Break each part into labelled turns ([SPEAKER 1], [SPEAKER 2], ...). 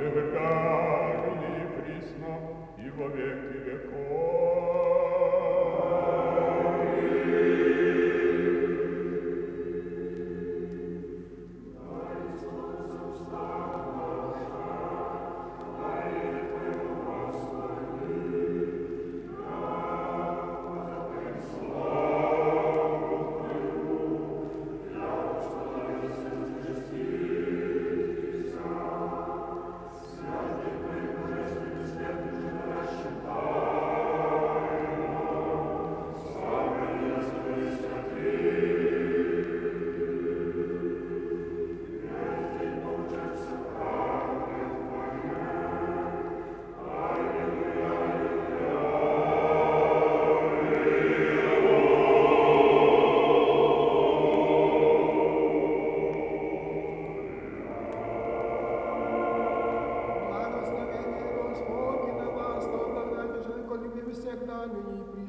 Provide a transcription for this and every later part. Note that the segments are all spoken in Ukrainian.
[SPEAKER 1] живека, ныне и присно, во веки веков. Dani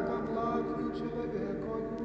[SPEAKER 1] Яко благ и человекою.